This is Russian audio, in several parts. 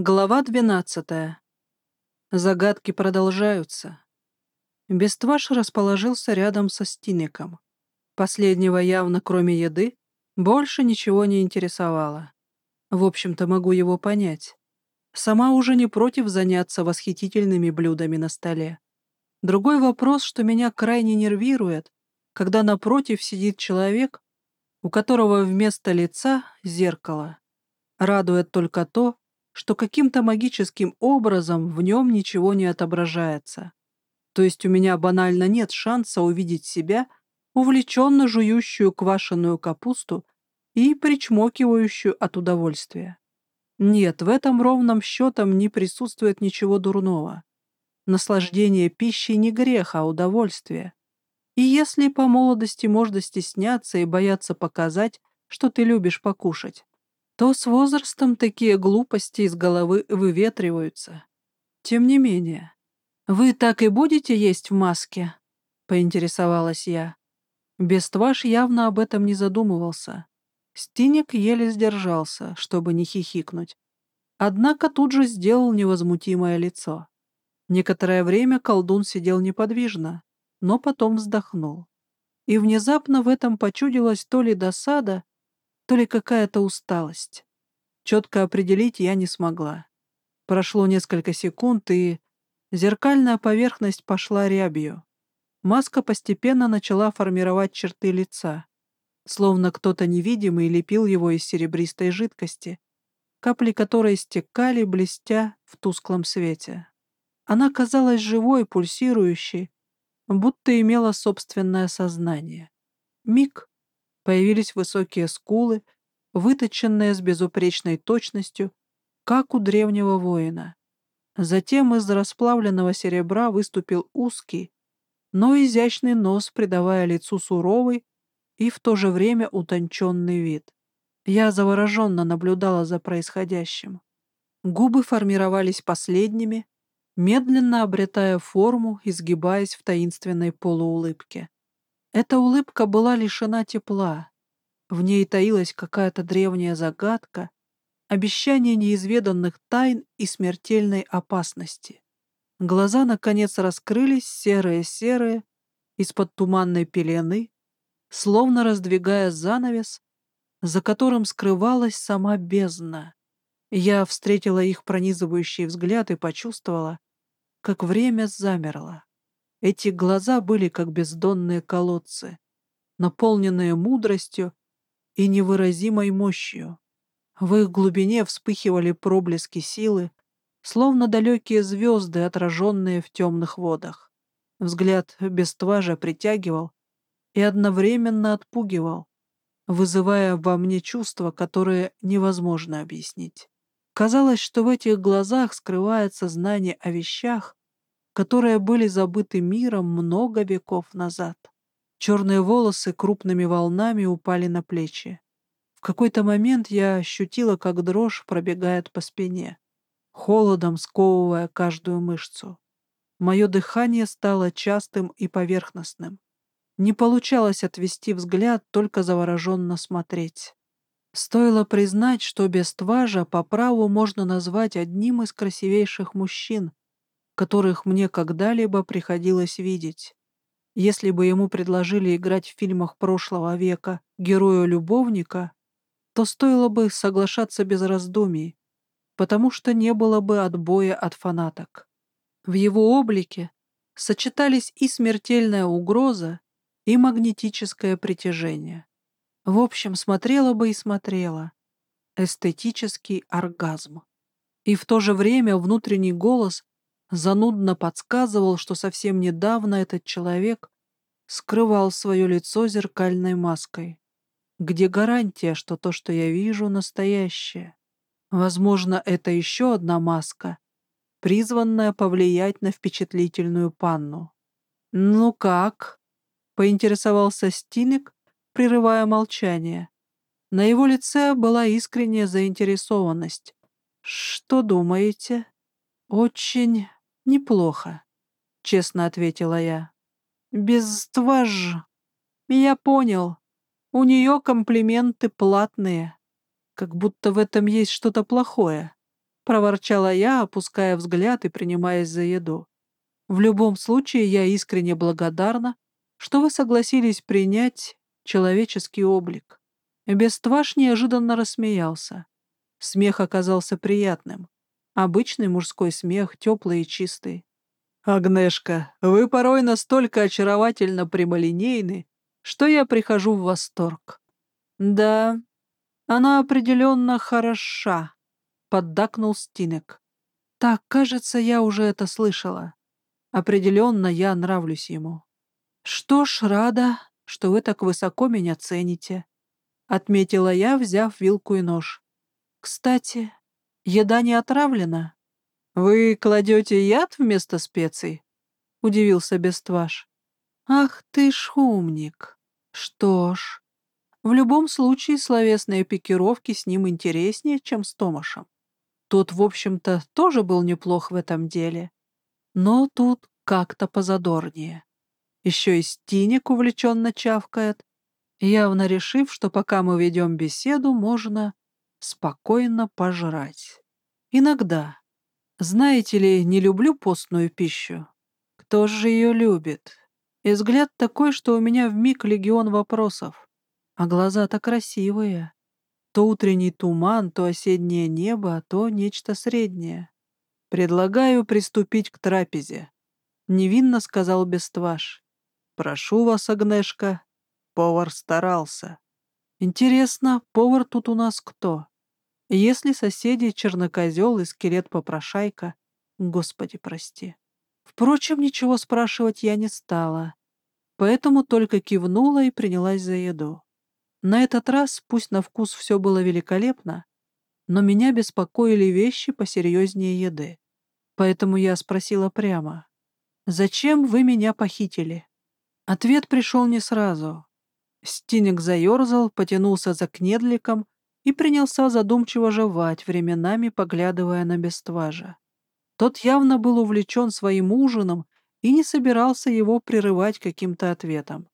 Глава двенадцатая. Загадки продолжаются. Бестваш расположился рядом со Стинником. Последнего явно, кроме еды, больше ничего не интересовало. В общем-то, могу его понять. Сама уже не против заняться восхитительными блюдами на столе. Другой вопрос, что меня крайне нервирует, когда напротив сидит человек, у которого вместо лица зеркало. Радует только то, что каким-то магическим образом в нем ничего не отображается. То есть у меня банально нет шанса увидеть себя, увлеченно жующую квашеную капусту и причмокивающую от удовольствия. Нет, в этом ровном счетом не присутствует ничего дурного. Наслаждение пищей не грех, а удовольствие. И если по молодости можно стесняться и бояться показать, что ты любишь покушать, то с возрастом такие глупости из головы выветриваются. Тем не менее, «Вы так и будете есть в маске?» — поинтересовалась я. Бестваш явно об этом не задумывался. Стиник еле сдержался, чтобы не хихикнуть. Однако тут же сделал невозмутимое лицо. Некоторое время колдун сидел неподвижно, но потом вздохнул. И внезапно в этом почудилась то ли досада, то ли какая-то усталость. Четко определить я не смогла. Прошло несколько секунд, и зеркальная поверхность пошла рябью. Маска постепенно начала формировать черты лица, словно кто-то невидимый лепил его из серебристой жидкости, капли которой стекали, блестя в тусклом свете. Она казалась живой, пульсирующей, будто имела собственное сознание. Миг, Появились высокие скулы, выточенные с безупречной точностью, как у древнего воина. Затем из расплавленного серебра выступил узкий, но изящный нос, придавая лицу суровый и в то же время утонченный вид. Я завороженно наблюдала за происходящим. Губы формировались последними, медленно обретая форму, изгибаясь в таинственной полуулыбке. Эта улыбка была лишена тепла. В ней таилась какая-то древняя загадка, обещание неизведанных тайн и смертельной опасности. Глаза, наконец, раскрылись, серые-серые, из-под туманной пелены, словно раздвигая занавес, за которым скрывалась сама бездна. Я встретила их пронизывающий взгляд и почувствовала, как время замерло. Эти глаза были как бездонные колодцы, наполненные мудростью и невыразимой мощью. В их глубине вспыхивали проблески силы, словно далекие звезды, отраженные в темных водах. Взгляд бестважа притягивал и одновременно отпугивал, вызывая во мне чувства, которые невозможно объяснить. Казалось, что в этих глазах скрывается знание о вещах, которые были забыты миром много веков назад. Черные волосы крупными волнами упали на плечи. В какой-то момент я ощутила, как дрожь пробегает по спине, холодом сковывая каждую мышцу. Мое дыхание стало частым и поверхностным. Не получалось отвести взгляд, только завороженно смотреть. Стоило признать, что без Тважа по праву можно назвать одним из красивейших мужчин, которых мне когда-либо приходилось видеть. Если бы ему предложили играть в фильмах прошлого века героя-любовника, то стоило бы соглашаться без раздумий, потому что не было бы отбоя от фанаток. В его облике сочетались и смертельная угроза, и магнетическое притяжение. В общем, смотрела бы и смотрела. Эстетический оргазм. И в то же время внутренний голос занудно подсказывал, что совсем недавно этот человек скрывал свое лицо зеркальной маской. Где гарантия, что то, что я вижу, настоящее? Возможно, это еще одна маска, призванная повлиять на впечатлительную панну. «Ну как?» — поинтересовался Стинек, прерывая молчание. На его лице была искренняя заинтересованность. «Что думаете?» «Очень «Неплохо», — честно ответила я. «Без тваж...» «Я понял. У нее комплименты платные. Как будто в этом есть что-то плохое», — проворчала я, опуская взгляд и принимаясь за еду. «В любом случае, я искренне благодарна, что вы согласились принять человеческий облик». Бестваш неожиданно рассмеялся. Смех оказался приятным. Обычный мужской смех, теплый и чистый. «Агнешка, вы порой настолько очаровательно прямолинейны, что я прихожу в восторг». «Да, она определенно хороша», — поддакнул Стинек. «Так, кажется, я уже это слышала. Определенно я нравлюсь ему». «Что ж, рада, что вы так высоко меня цените», — отметила я, взяв вилку и нож. «Кстати, еда не отравлена?» «Вы кладете яд вместо специй?» — удивился Бестваш. «Ах ты ж умник! Что ж, в любом случае словесные пикировки с ним интереснее, чем с Томашем. Тот, в общем-то, тоже был неплох в этом деле, но тут как-то позадорнее. Еще и Стиник увлеченно чавкает, явно решив, что пока мы ведем беседу, можно спокойно пожрать. Иногда, знаете ли, не люблю постную пищу. Кто же ее любит? И взгляд такой, что у меня вмиг легион вопросов. А глаза-то красивые. То утренний туман, то осеннее небо, а то нечто среднее. Предлагаю приступить к трапезе. Невинно сказал Бестваш. Прошу вас, Агнешка. Повар старался. Интересно, повар тут у нас кто? Если соседи чернокозел и скелет-попрошайка, господи, прости. Впрочем, ничего спрашивать я не стала, поэтому только кивнула и принялась за еду. На этот раз, пусть на вкус все было великолепно, но меня беспокоили вещи посерьезнее еды. Поэтому я спросила прямо, «Зачем вы меня похитили?» Ответ пришел не сразу. Стинек заерзал, потянулся за кнедликом и принялся задумчиво жевать, временами поглядывая на бестважа. Тот явно был увлечен своим ужином и не собирался его прерывать каким-то ответом.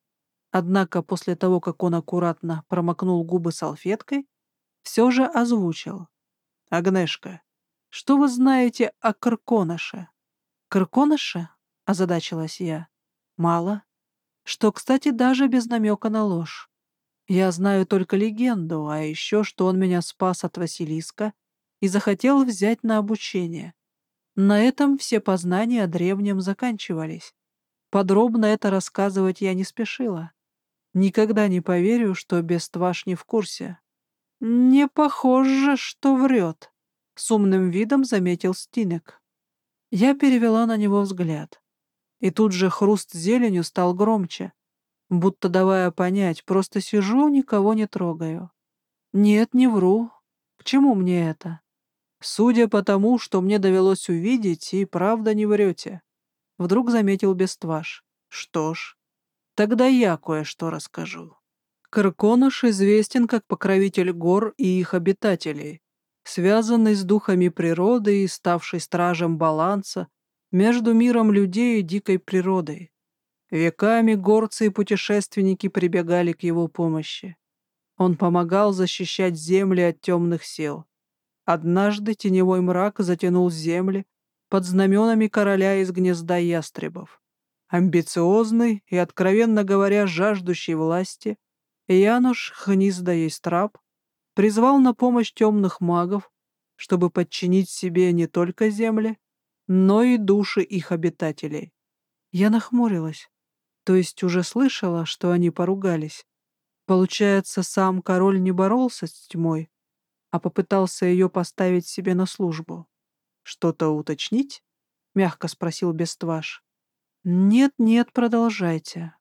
Однако после того, как он аккуратно промокнул губы салфеткой, все же озвучил. «Агнешка, что вы знаете о Крконоше?» «Крконоше?» — озадачилась я. «Мало. Что, кстати, даже без намека на ложь. Я знаю только легенду, а еще, что он меня спас от Василиска и захотел взять на обучение. На этом все познания о древнем заканчивались. Подробно это рассказывать я не спешила. Никогда не поверю, что Бестваш не в курсе. «Не похоже, что врет», — с умным видом заметил Стинек. Я перевела на него взгляд. И тут же хруст зеленью стал громче будто давая понять, просто сижу, никого не трогаю. Нет, не вру. К чему мне это? Судя по тому, что мне довелось увидеть, и правда не врете. Вдруг заметил Бестваш. Что ж, тогда я кое-что расскажу. Карконыш известен как покровитель гор и их обитателей, связанный с духами природы и ставший стражем баланса между миром людей и дикой природой. Веками горцы и путешественники прибегали к его помощи. Он помогал защищать земли от темных сил. Однажды теневой мрак затянул земли под знаменами короля из гнезда ястребов. Амбициозный и, откровенно говоря, жаждущий власти, Януш Хнизда Естраб призвал на помощь темных магов, чтобы подчинить себе не только земли, но и души их обитателей. Я нахмурилась. То есть уже слышала, что они поругались. Получается, сам король не боролся с тьмой, а попытался ее поставить себе на службу. «Что-то уточнить?» — мягко спросил Бестваш. «Нет-нет, продолжайте».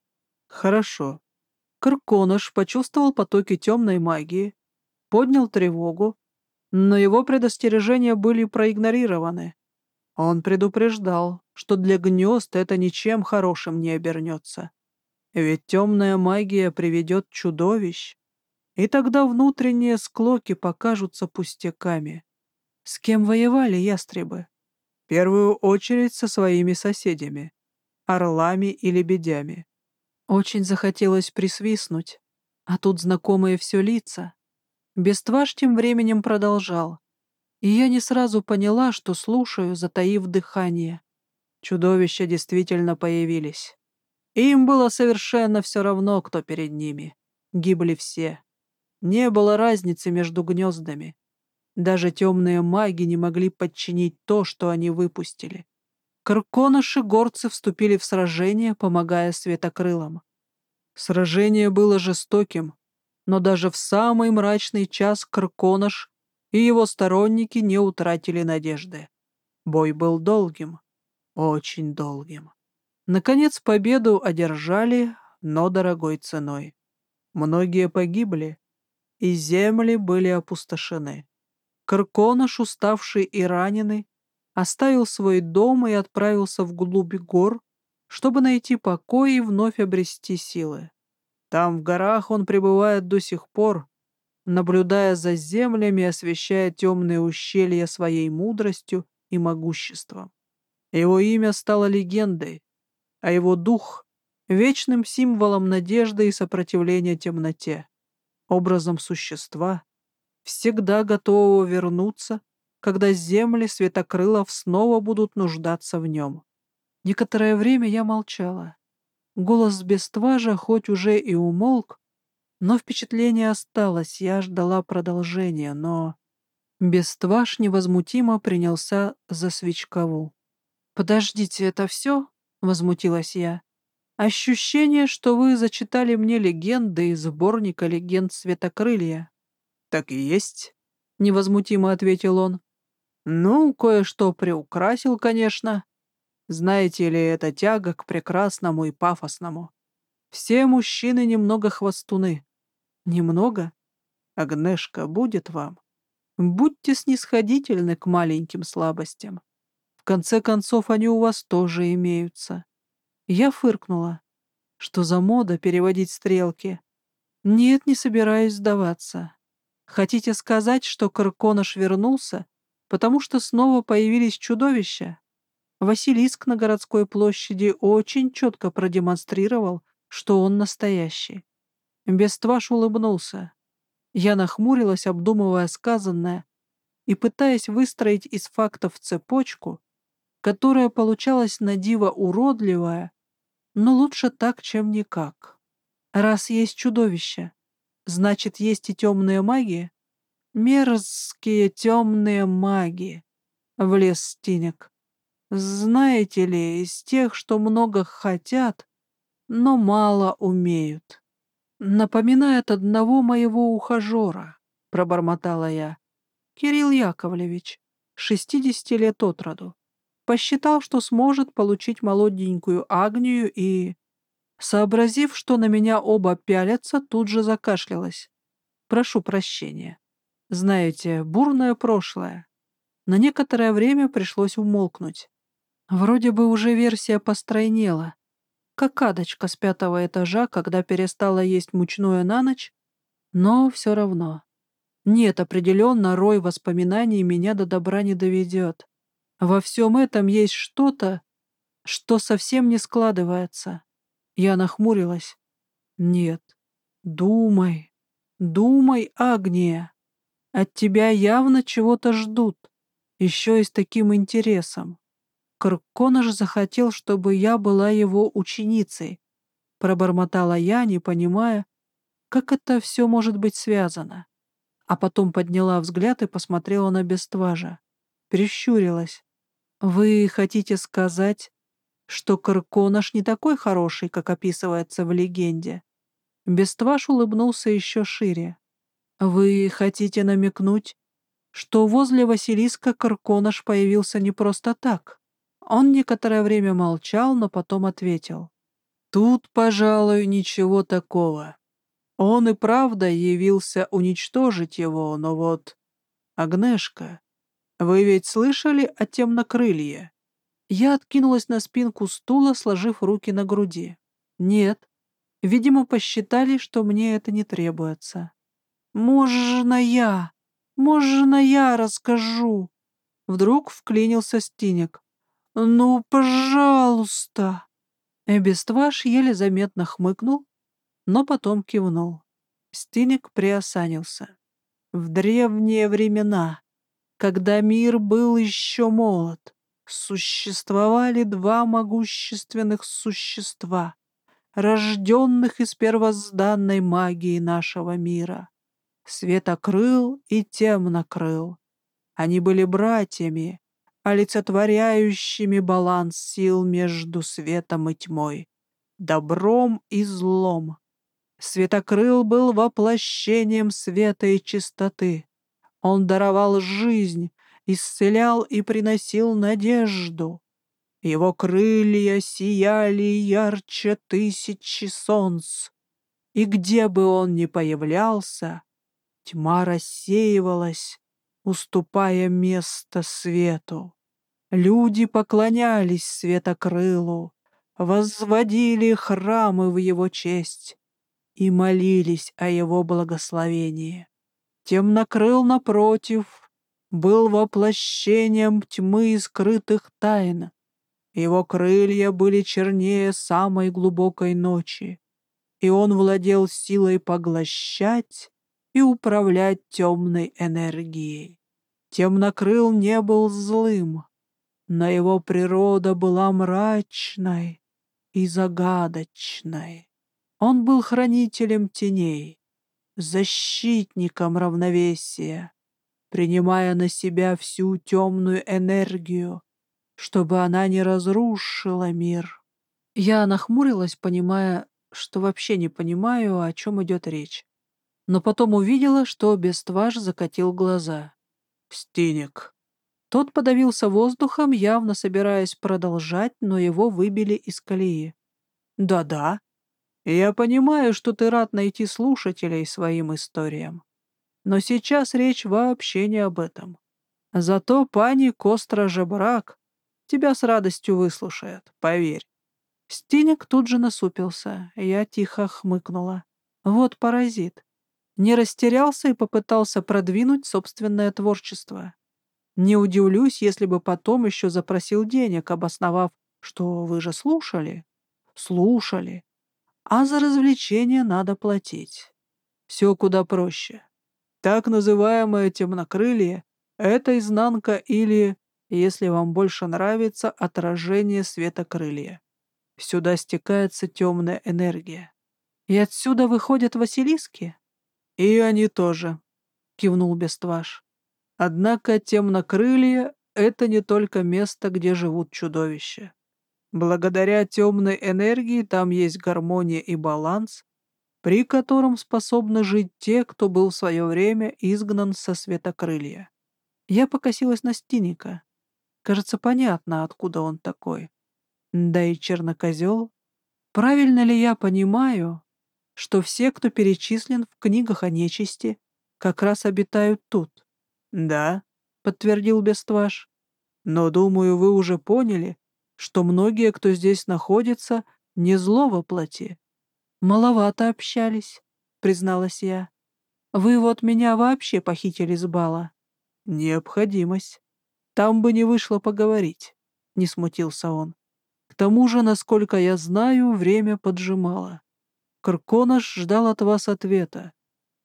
«Хорошо». Крконыш почувствовал потоки темной магии, поднял тревогу, но его предостережения были проигнорированы. Он предупреждал, что для гнезд это ничем хорошим не обернется. Ведь темная магия приведет чудовищ, и тогда внутренние склоки покажутся пустяками. С кем воевали ястребы? В первую очередь со своими соседями, орлами и лебедями. Очень захотелось присвистнуть, а тут знакомые все лица. Бестваж тем временем продолжал. И я не сразу поняла, что слушаю, затаив дыхание. Чудовища действительно появились. Им было совершенно все равно, кто перед ними. Гибли все. Не было разницы между гнездами. Даже темные маги не могли подчинить то, что они выпустили. Карконыши-горцы вступили в сражение, помогая светокрылам. Сражение было жестоким, но даже в самый мрачный час Карконыш и его сторонники не утратили надежды. Бой был долгим, очень долгим. Наконец победу одержали, но дорогой ценой. Многие погибли, и земли были опустошены. Карконыш, уставший и раненый, оставил свой дом и отправился вглубь гор, чтобы найти покой и вновь обрести силы. Там, в горах, он пребывает до сих пор, наблюдая за землями, освещая темные ущелья своей мудростью и могуществом. Его имя стало легендой, а его дух — вечным символом надежды и сопротивления темноте, образом существа, всегда готового вернуться, когда земли светокрылов снова будут нуждаться в нем. Некоторое время я молчала. Голос Бестважа хоть уже и умолк, но впечатление осталось, я ждала продолжения, но... Бестваж невозмутимо принялся за свечкову. «Подождите, это все?» — возмутилась я. «Ощущение, что вы зачитали мне легенды из сборника легенд Светокрылья». «Так и есть», — невозмутимо ответил он. «Ну, кое-что приукрасил, конечно. Знаете ли, это тяга к прекрасному и пафосному. Все мужчины немного хвостуны». «Немного? Агнешка будет вам. Будьте снисходительны к маленьким слабостям. В конце концов, они у вас тоже имеются». Я фыркнула. Что за мода переводить стрелки? Нет, не собираюсь сдаваться. Хотите сказать, что Карконыш вернулся, потому что снова появились чудовища? Василиск на городской площади очень четко продемонстрировал, что он настоящий. Бестваш улыбнулся. Я нахмурилась, обдумывая сказанное, и пытаясь выстроить из фактов цепочку, которая получалась на диво уродливая, но лучше так, чем никак. Раз есть чудовище, Значит, есть и темные маги? Мерзкие темные маги, — влез Стинек. Знаете ли, из тех, что много хотят, но мало умеют. Напоминает одного моего ухажера, — пробормотала я. Кирилл Яковлевич, шестидесяти лет от роду. Посчитал, что сможет получить молоденькую Агнию и... Сообразив, что на меня оба пялятся, тут же закашлялась. Прошу прощения. Знаете, бурное прошлое. На некоторое время пришлось умолкнуть. Вроде бы уже версия постройнела. Как адочка с пятого этажа, когда перестала есть мучное на ночь, но все равно. Нет, определенно рой воспоминаний меня до добра не доведет. Во всем этом есть что-то, что совсем не складывается. Я нахмурилась. Нет. Думай. Думай, Агния. От тебя явно чего-то ждут. Еще и с таким интересом. Крконыш захотел, чтобы я была его ученицей. Пробормотала я, не понимая, как это все может быть связано. А потом подняла взгляд и посмотрела на Бестважа. Прищурилась. «Вы хотите сказать, что Карконаш не такой хороший, как описывается в легенде. Бестваш улыбнулся еще шире. «Вы хотите намекнуть, что возле Василиска Карконаш появился не просто так?» Он некоторое время молчал, но потом ответил. «Тут, пожалуй, ничего такого. Он и правда явился уничтожить его, но вот... Агнешка, вы ведь слышали о темнокрылье?» Я откинулась на спинку стула, сложив руки на груди. Нет. Видимо, посчитали, что мне это не требуется. «Можно я? Можно я расскажу?» Вдруг вклинился Стинек. «Ну, пожалуйста!» Эбестваш еле заметно хмыкнул, но потом кивнул. Стинек приосанился. В древние времена когда мир был еще молод, существовали два могущественных существа, рожденных из первозданной магии нашего мира — Светокрыл и Темнокрыл. Они были братьями, олицетворяющими баланс сил между светом и тьмой, добром и злом. Светокрыл был воплощением света и чистоты. Он даровал жизнь, исцелял и приносил надежду. Его крылья сияли ярче тысячи солнц, и где бы он ни появлялся, тьма рассеивалась, уступая место свету. Люди поклонялись светокрылу, возводили храмы в его честь и молились о его благословении. Темнокрыл, напротив, был воплощением тьмы и скрытых тайн. Его крылья были чернее самой глубокой ночи, и он владел силой поглощать и управлять темной энергией. Темнокрыл не был злым, но его природа была мрачной и загадочной. Он был хранителем теней, защитником равновесия, принимая на себя всю темную энергию, чтобы она не разрушила мир. Я нахмурилась, понимая, что вообще не понимаю, о чем идет речь. Но потом увидела, что Бестваж закатил глаза. «Стиник». Тот подавился воздухом, явно собираясь продолжать, но его выбили из колеи. «Да-да», я понимаю, что ты рад найти слушателей своим историям. Но сейчас речь вообще не об этом. Зато пани Костра Жебрак тебя с радостью выслушает, поверь. Стиник тут же насупился, я тихо хмыкнула. Вот паразит. Не растерялся и попытался продвинуть собственное творчество. Не удивлюсь, если бы потом еще запросил денег, обосновав, что вы же слушали. Слушали а за развлечение надо платить. Все куда проще. Так называемое темнокрылье — это изнанка или, если вам больше нравится, отражение светокрылья. Сюда стекается темная энергия. И отсюда выходят Василиски? И они тоже, — кивнул Бестваш. Однако темнокрылье — это не только место, где живут чудовища. Благодаря темной энергии там есть гармония и баланс, при котором способны жить те, кто был в свое время изгнан со светокрылья. Я покосилась на Стиника. Кажется, понятно, откуда он такой. Да и чернокозел. Правильно ли я понимаю, что все, кто перечислен в книгах о нечисти, как раз обитают тут? Да, подтвердил Бестваш. Но, думаю, вы уже поняли, что многие, кто здесь находится, не зло воплоти. Маловато общались, призналась я. Вы вот меня вообще похитили с бала. Необходимость. Там бы не вышло поговорить, не смутился он. К тому же, насколько я знаю, время поджимало. Карконаш ждал от вас ответа.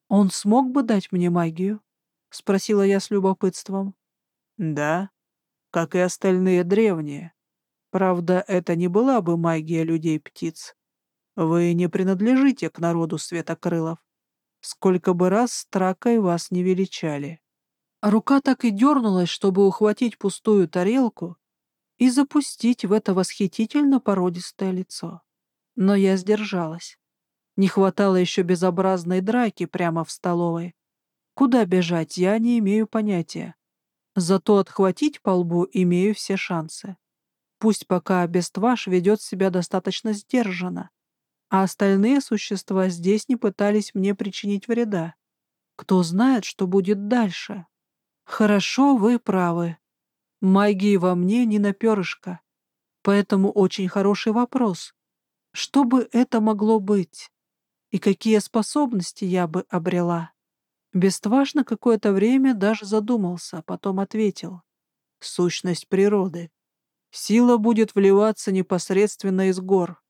Он смог бы дать мне магию? Спросила я с любопытством. Да, как и остальные древние. Правда, это не была бы магия людей-птиц. Вы не принадлежите к народу светокрылов. Сколько бы раз стракой вас не величали. рука так и дернулась, чтобы ухватить пустую тарелку и запустить в это восхитительно породистое лицо. Но я сдержалась. Не хватало еще безобразной драки прямо в столовой. Куда бежать, я не имею понятия. Зато отхватить по лбу имею все шансы. Пусть пока Бестваш ведет себя достаточно сдержанно, а остальные существа здесь не пытались мне причинить вреда. Кто знает, что будет дальше? Хорошо, вы правы. Магии во мне не на перышко. Поэтому очень хороший вопрос. Что бы это могло быть? И какие способности я бы обрела? Бестваж на какое-то время даже задумался, а потом ответил. Сущность природы. Сила будет вливаться непосредственно из гор.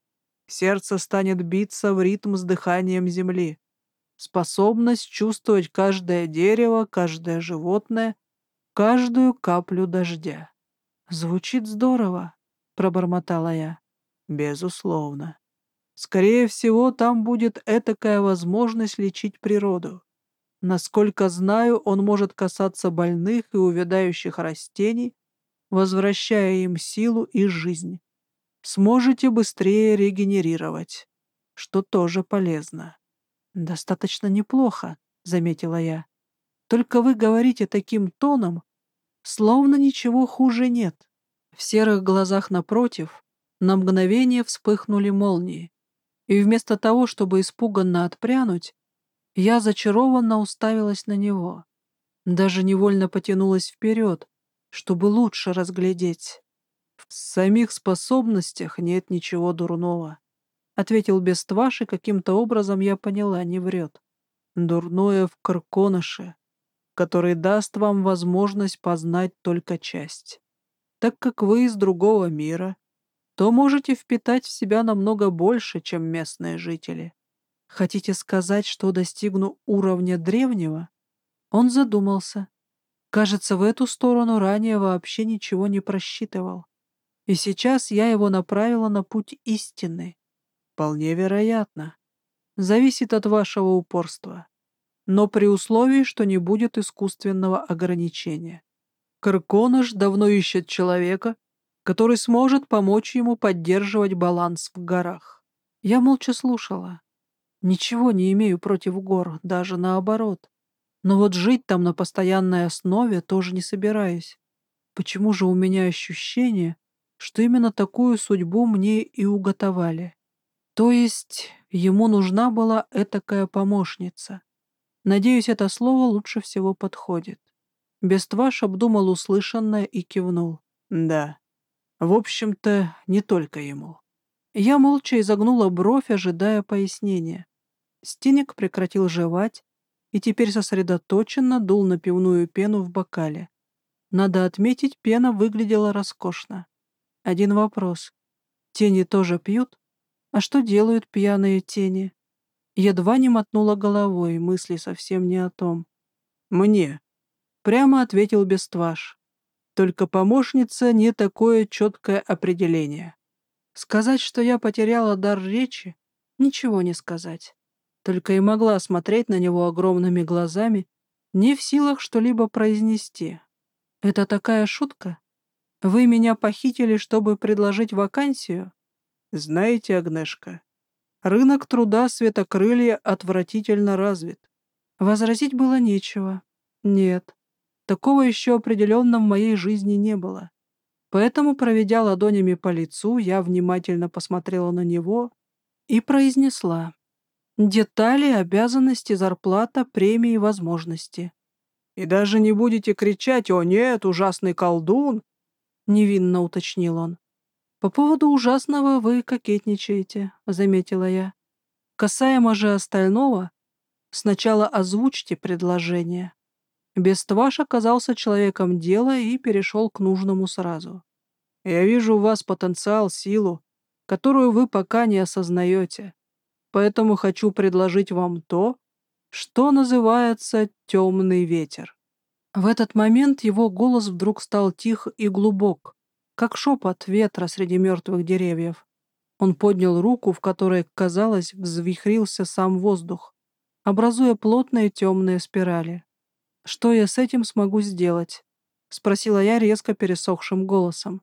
Сердце станет биться в ритм с дыханием земли. Способность чувствовать каждое дерево, каждое животное, каждую каплю дождя. Звучит здорово, пробормотала я. Безусловно. Скорее всего, там будет этакая возможность лечить природу. Насколько знаю, он может касаться больных и увядающих растений, возвращая им силу и жизнь. Сможете быстрее регенерировать, что тоже полезно. Достаточно неплохо, заметила я. Только вы говорите таким тоном, словно ничего хуже нет. В серых глазах напротив на мгновение вспыхнули молнии, и вместо того, чтобы испуганно отпрянуть, я зачарованно уставилась на него. Даже невольно потянулась вперед, чтобы лучше разглядеть. В самих способностях нет ничего дурного. Ответил Бестваш, и каким-то образом я поняла, не врет. Дурное в Карконыше, который даст вам возможность познать только часть. Так как вы из другого мира, то можете впитать в себя намного больше, чем местные жители. Хотите сказать, что достигну уровня древнего? Он задумался. Кажется, в эту сторону ранее вообще ничего не просчитывал. И сейчас я его направила на путь истины. Вполне вероятно. Зависит от вашего упорства. Но при условии, что не будет искусственного ограничения. Карконыш давно ищет человека, который сможет помочь ему поддерживать баланс в горах. Я молча слушала. Ничего не имею против гор, даже наоборот. Но вот жить там на постоянной основе тоже не собираюсь. Почему же у меня ощущение, что именно такую судьбу мне и уготовали? То есть ему нужна была этакая помощница. Надеюсь, это слово лучше всего подходит. Бестваш обдумал услышанное и кивнул. Да. В общем-то, не только ему. Я молча изогнула бровь, ожидая пояснения. Стиник прекратил жевать и теперь сосредоточенно дул на пивную пену в бокале. Надо отметить, пена выглядела роскошно. Один вопрос. Тени тоже пьют? А что делают пьяные тени? Едва не мотнула головой, мысли совсем не о том. «Мне», — прямо ответил Бестваш. «Только помощница не такое четкое определение. Сказать, что я потеряла дар речи, ничего не сказать только и могла смотреть на него огромными глазами, не в силах что-либо произнести. «Это такая шутка? Вы меня похитили, чтобы предложить вакансию?» «Знаете, Агнешка, рынок труда светокрылья отвратительно развит. Возразить было нечего. Нет, такого еще определенно в моей жизни не было. Поэтому, проведя ладонями по лицу, я внимательно посмотрела на него и произнесла. Детали, обязанности, зарплата, премии, возможности. И даже не будете кричать «О нет, ужасный колдун!» — невинно уточнил он. «По поводу ужасного вы кокетничаете», — заметила я. «Касаемо же остального, сначала озвучьте предложение». Бестваш оказался человеком дела и перешел к нужному сразу. «Я вижу у вас потенциал, силу, которую вы пока не осознаете поэтому хочу предложить вам то, что называется «темный ветер». В этот момент его голос вдруг стал тих и глубок, как шепот ветра среди мертвых деревьев. Он поднял руку, в которой, казалось, взвихрился сам воздух, образуя плотные темные спирали. «Что я с этим смогу сделать?» — спросила я резко пересохшим голосом.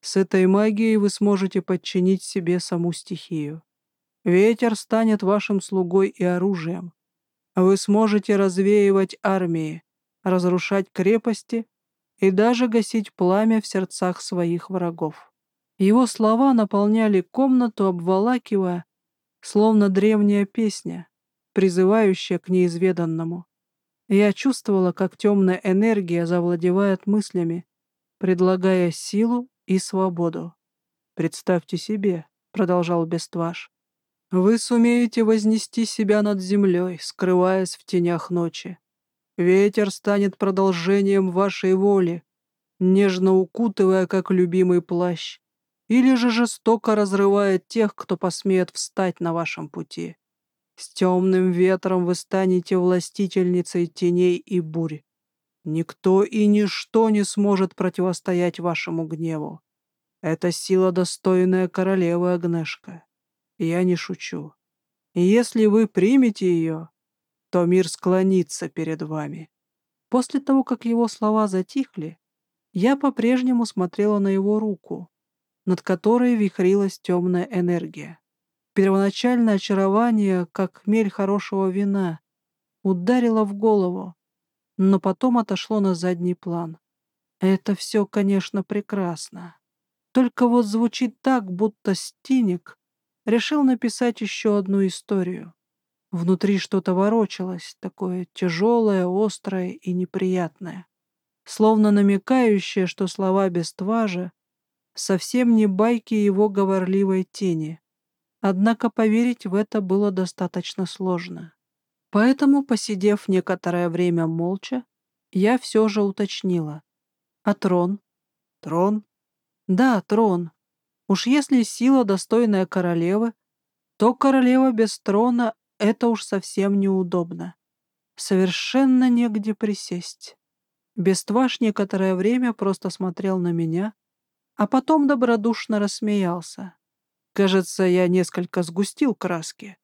«С этой магией вы сможете подчинить себе саму стихию. Ветер станет вашим слугой и оружием. Вы сможете развеивать армии, разрушать крепости и даже гасить пламя в сердцах своих врагов. Его слова наполняли комнату, обволакивая, словно древняя песня, призывающая к неизведанному. Я чувствовала, как темная энергия завладевает мыслями, предлагая силу и свободу. «Представьте себе», — продолжал Бестваш, вы сумеете вознести себя над землей, скрываясь в тенях ночи. Ветер станет продолжением вашей воли, нежно укутывая, как любимый плащ, или же жестоко разрывая тех, кто посмеет встать на вашем пути. С темным ветром вы станете властительницей теней и бурь. Никто и ничто не сможет противостоять вашему гневу. Это сила, достойная королевы Агнешка. Я не шучу. И если вы примете ее, то мир склонится перед вами. После того, как его слова затихли, я по-прежнему смотрела на его руку, над которой вихрилась темная энергия. Первоначальное очарование, как хмель хорошего вина, ударило в голову, но потом отошло на задний план. Это все, конечно, прекрасно. Только вот звучит так, будто Стиник решил написать еще одну историю. Внутри что-то ворочалось, такое тяжелое, острое и неприятное, словно намекающее, что слова Бестважа совсем не байки его говорливой тени. Однако поверить в это было достаточно сложно. Поэтому, посидев некоторое время молча, я все же уточнила. А трон? Трон? Да, трон. Уж если сила достойная королевы, то королева без трона — это уж совсем неудобно. Совершенно негде присесть. Бестваш некоторое время просто смотрел на меня, а потом добродушно рассмеялся. Кажется, я несколько сгустил краски.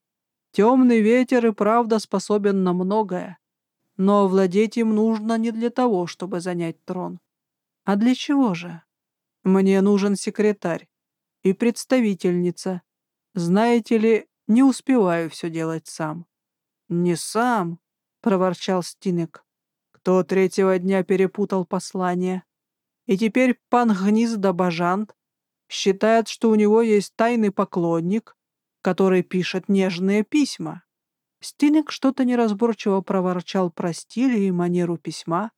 Темный ветер и правда способен на многое, но овладеть им нужно не для того, чтобы занять трон. А для чего же? Мне нужен секретарь и представительница. Знаете ли, не успеваю все делать сам. Не сам, — проворчал Стинек. Кто третьего дня перепутал послание? И теперь пан Гнизда Бажант считает, что у него есть тайный поклонник, который пишет нежные письма. Стинек что-то неразборчиво проворчал про стиль и манеру письма,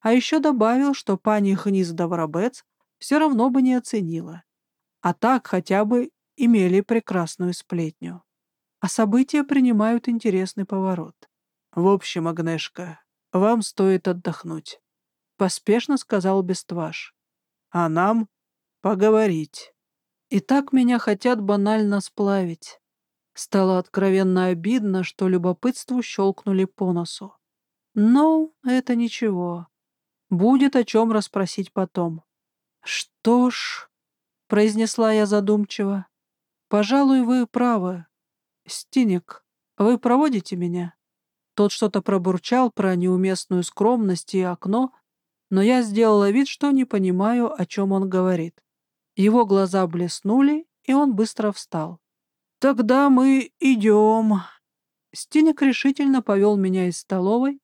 а еще добавил, что пани Гнизда Воробец все равно бы не оценила. А так хотя бы имели прекрасную сплетню. А события принимают интересный поворот. В общем, Агнешка, вам стоит отдохнуть. Поспешно сказал Бестваш. А нам поговорить. И так меня хотят банально сплавить. Стало откровенно обидно, что любопытству щелкнули по носу. Но это ничего. Будет о чем расспросить потом. Что ж, — произнесла я задумчиво, — пожалуй, вы правы. Стиник, вы проводите меня? Тот что-то пробурчал про неуместную скромность и окно, но я сделала вид, что не понимаю, о чем он говорит. Его глаза блеснули, и он быстро встал. «Тогда мы идем». Стиник решительно повел меня из столовой,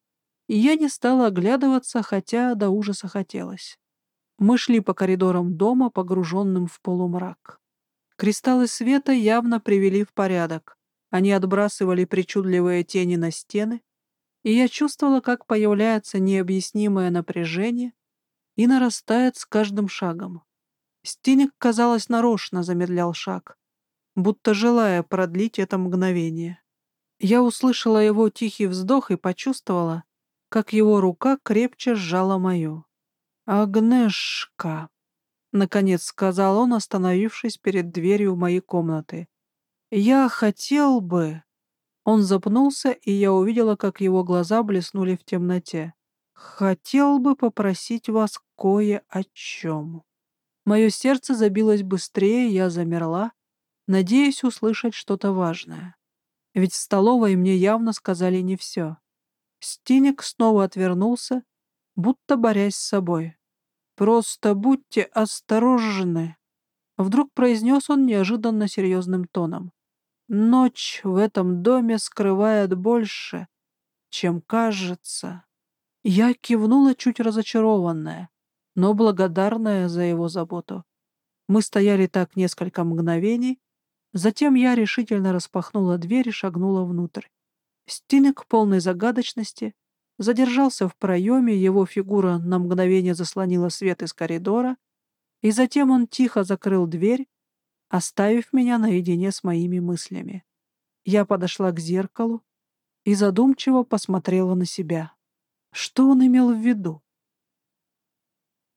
и я не стала оглядываться, хотя до ужаса хотелось. Мы шли по коридорам дома, погруженным в полумрак. Кристаллы света явно привели в порядок. Они отбрасывали причудливые тени на стены, и я чувствовала, как появляется необъяснимое напряжение и нарастает с каждым шагом. Стиник, казалось, нарочно замедлял шаг, будто желая продлить это мгновение. Я услышала его тихий вздох и почувствовала, как его рука крепче сжала мою. «Агнешка», — наконец сказал он, остановившись перед дверью моей комнаты. «Я хотел бы...» Он запнулся, и я увидела, как его глаза блеснули в темноте. «Хотел бы попросить вас кое о чем». Мое сердце забилось быстрее, я замерла, надеясь услышать что-то важное. Ведь в столовой мне явно сказали не все. Стиник снова отвернулся, будто борясь с собой. «Просто будьте осторожны!» Вдруг произнес он неожиданно серьезным тоном. «Ночь в этом доме скрывает больше, чем кажется». Я кивнула чуть разочарованная но благодарная за его заботу. Мы стояли так несколько мгновений, затем я решительно распахнула дверь и шагнула внутрь. Стинек полной загадочности задержался в проеме, его фигура на мгновение заслонила свет из коридора, и затем он тихо закрыл дверь, оставив меня наедине с моими мыслями. Я подошла к зеркалу и задумчиво посмотрела на себя. Что он имел в виду?